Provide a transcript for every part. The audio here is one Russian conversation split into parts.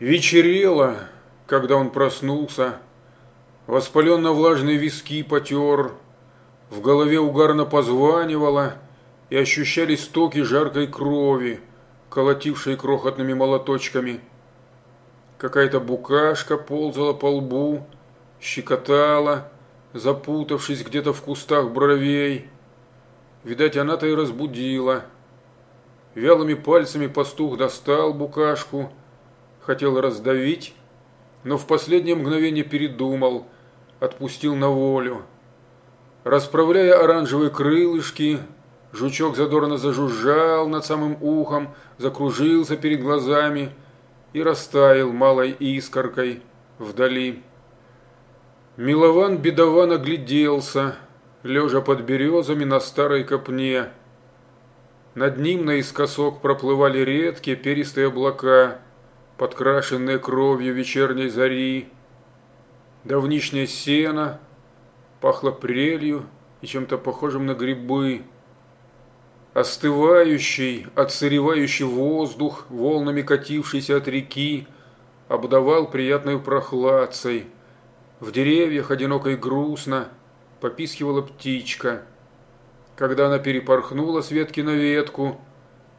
Вечерело, когда он проснулся, воспаленно-влажные виски потер, в голове угарно позванивало, и ощущались токи жаркой крови, колотившей крохотными молоточками. Какая-то букашка ползала по лбу, щекотала, запутавшись где-то в кустах бровей. Видать, она-то и разбудила. Вялыми пальцами пастух достал букашку – хотел раздавить, но в последнее мгновение передумал, отпустил на волю. Расправляя оранжевые крылышки, жучок задорно зажужжал над самым ухом, закружился перед глазами и растаял малой искоркой вдали. Милован бедован огляделся, лежа под березами на старой копне. Над ним наискосок проплывали редкие перистые облака – подкрашенные кровью вечерней зари. Давнишнее сено пахло прелью и чем-то похожим на грибы. Остывающий, отсыревающий воздух, волнами катившийся от реки, обдавал приятной прохладцей. В деревьях одиноко и грустно попискивала птичка. Когда она перепорхнула с ветки на ветку,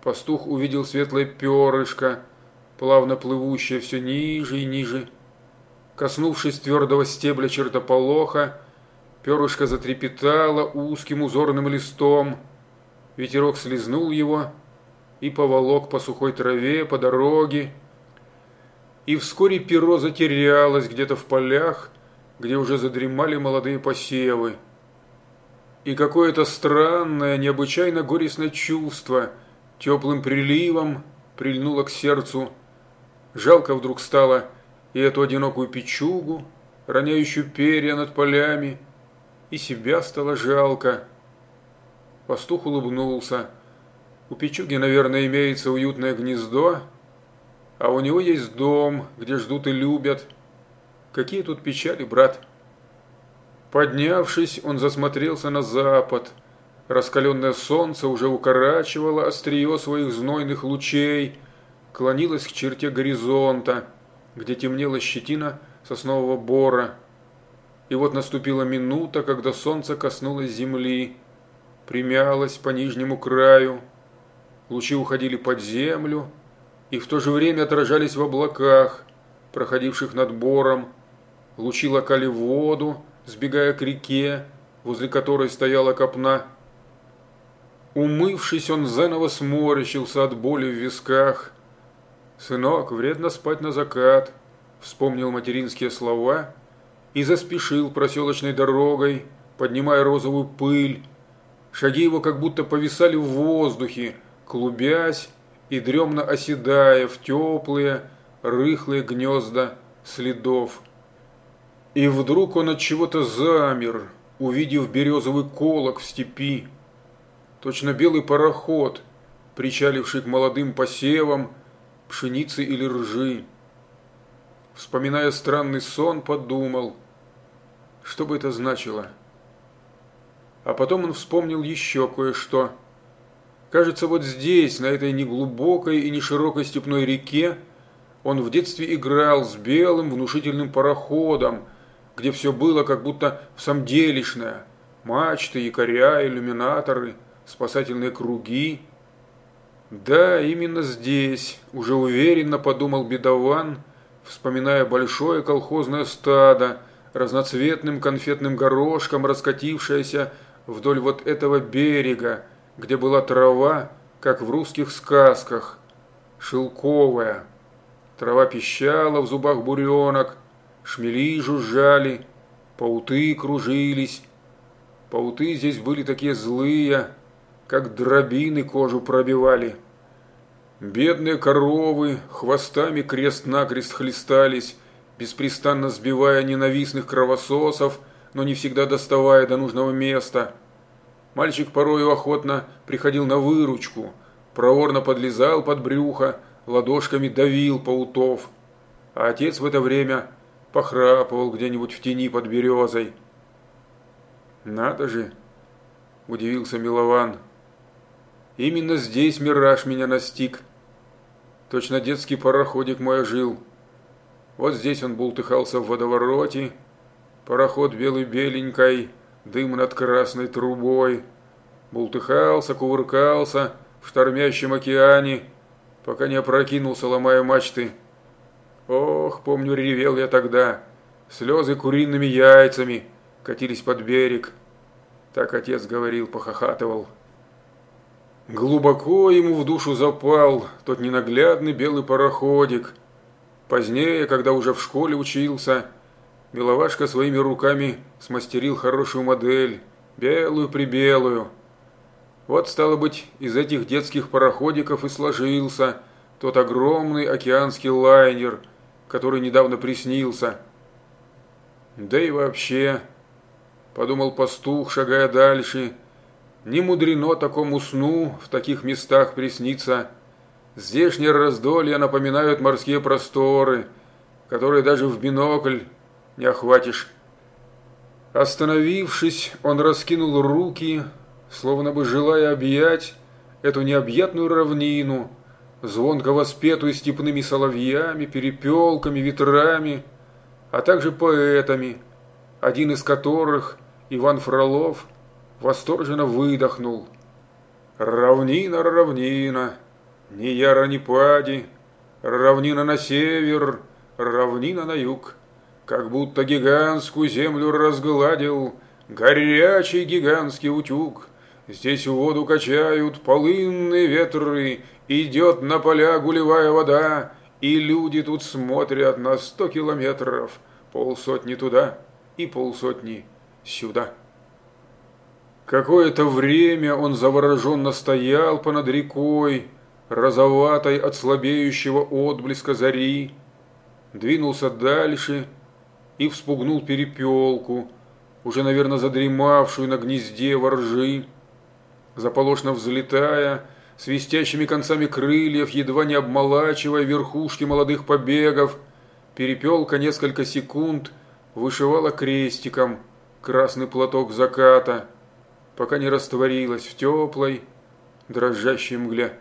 пастух увидел светлое перышко – плавно плывущая все ниже и ниже. Коснувшись твердого стебля чертополоха, перышко затрепетало узким узорным листом. Ветерок слезнул его и поволок по сухой траве, по дороге. И вскоре перо затерялось где-то в полях, где уже задремали молодые посевы. И какое-то странное, необычайно горестное чувство теплым приливом прильнуло к сердцу, Жалко вдруг стало и эту одинокую печугу, роняющую перья над полями, и себя стало жалко. Пастух улыбнулся. У печуги, наверное, имеется уютное гнездо, а у него есть дом, где ждут и любят. Какие тут печали, брат? Поднявшись, он засмотрелся на запад. Раскаленное солнце уже укорачивало острие своих знойных лучей – клонилась к черте горизонта, где темнела щетина соснового бора. И вот наступила минута, когда солнце коснулось земли, примялось по нижнему краю, лучи уходили под землю и в то же время отражались в облаках, проходивших над бором, лучи локали воду, сбегая к реке, возле которой стояла копна. Умывшись, он заново сморщился от боли в висках, «Сынок, вредно спать на закат», – вспомнил материнские слова и заспешил проселочной дорогой, поднимая розовую пыль. Шаги его как будто повисали в воздухе, клубясь и дремно оседая в теплые, рыхлые гнезда следов. И вдруг он от чего-то замер, увидев березовый колок в степи. Точно белый пароход, причаливший к молодым посевам, пшеницы или ржи. Вспоминая странный сон, подумал, что бы это значило. А потом он вспомнил еще кое-что. Кажется, вот здесь, на этой неглубокой и не широкой степной реке, он в детстве играл с белым внушительным пароходом, где все было как будто в самом делешное. Мачты, якоря, иллюминаторы, спасательные круги – да, именно здесь, уже уверенно подумал бедован, вспоминая большое колхозное стадо, разноцветным конфетным горошком раскатившееся вдоль вот этого берега, где была трава, как в русских сказках, шелковая. Трава пищала в зубах буренок, шмели жужжали, пауты кружились. Пауты здесь были такие злые, как дробины кожу пробивали. Бедные коровы хвостами крест-накрест хлестались, беспрестанно сбивая ненавистных кровососов, но не всегда доставая до нужного места. Мальчик порою охотно приходил на выручку, проворно подлезал под брюхо, ладошками давил паутов, а отец в это время похрапывал где-нибудь в тени под березой. «Надо же!» – удивился Милован – Именно здесь мираж меня настиг. Точно детский пароходик мой ожил. Вот здесь он бултыхался в водовороте, пароход белый-беленькой, дым над красной трубой. Бултыхался, кувыркался в штормящем океане, пока не опрокинулся, ломая мачты. Ох, помню, ревел я тогда. Слезы куриными яйцами катились под берег. Так отец говорил, похохатывал. Глубоко ему в душу запал тот ненаглядный белый пароходик. Позднее, когда уже в школе учился, Беловашка своими руками смастерил хорошую модель, белую-прибелую. Вот, стало быть, из этих детских пароходиков и сложился тот огромный океанский лайнер, который недавно приснился. Да и вообще, подумал пастух, шагая дальше, не мудрено такому сну в таких местах присниться. Здешние раздолья напоминают морские просторы, которые даже в бинокль не охватишь. Остановившись, он раскинул руки, словно бы желая объять эту необъятную равнину, звонко воспетую степными соловьями, перепелками, ветрами, а также поэтами, один из которых, Иван Фролов, восторженно выдохнул. «Равнина, равнина, ни яра, ни пади, равнина на север, равнина на юг, как будто гигантскую землю разгладил горячий гигантский утюг». Здесь воду качают полынные ветры, идет на поля гулевая вода, и люди тут смотрят на сто километров, полсотни туда и полсотни сюда. Какое-то время он завороженно стоял понад рекой, розоватой от слабеющего отблеска зари, двинулся дальше и вспугнул перепелку, уже, наверное, задремавшую на гнезде воржи заполошно взлетая, свистящими концами крыльев, едва не обмолачивая верхушки молодых побегов, перепелка несколько секунд вышивала крестиком красный платок заката, пока не растворилась в теплой, дрожащей мгле.